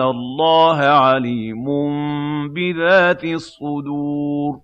إِنَّ اللَّهَ عَلِيمٌ بِذَاتِ الصُّدُورِ